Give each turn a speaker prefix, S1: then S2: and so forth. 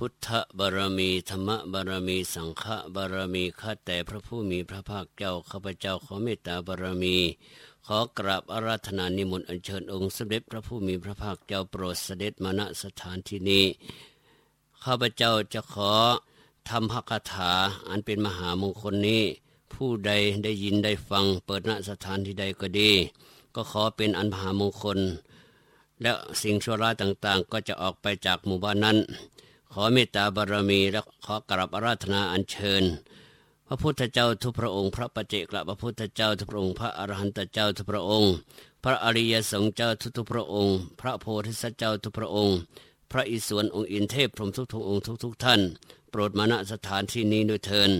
S1: พุทธบารมีธรรมบารมีสังฆบารมีข้าแต่พระผู้มีพระภาคเจ้าข้าพเจ้าขอเมตตาบารมี ขอกราบอาราธนานิมนต์อัญเชิญองค์สมเด็จพระผู้มีพระภาคเจ้าโปรดเสด็จมาณสถานที่นี้ข้าพเจ้าจะขอทำพักถาอันเป็นมหามงคลนี้ ผู้ใดได้ยินได้ฟังเปิดณสถานที่ใดก็ดี ก็ขอเป็นอันมหามงคล และสิ่งชั่วร้ายต่างๆ ก็จะออกไปจากหมู่บ้านนั้น ขอเมตตาบารมีและขอกราบอาราธนาอัญเชิญ พระพุทธเจ้าทุกพระองค์พระปเจกละพระพุทธเจ้าทุกพระองค์พระอรหันตเจ้าทุกพระองค์ พระอริยสงฆ์เจ้าทุกทุกพระองค์ พระโพธิสัตว์เจ้าทุกพระองค์ พระอิศวรองค์อินเทพพรหมทุกทุกองค์ทุกทุกท่าน โปรดมาณสถานที่นี้ด้วยเถิน